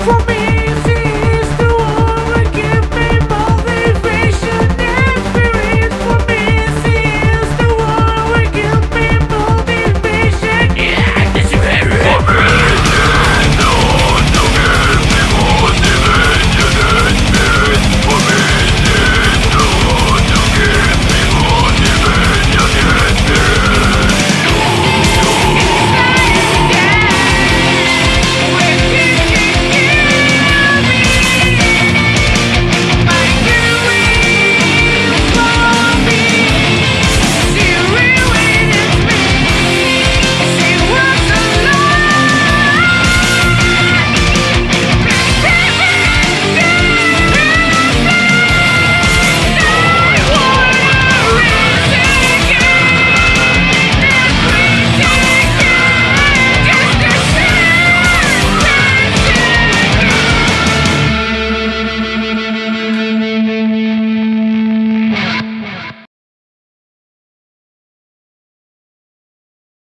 For me.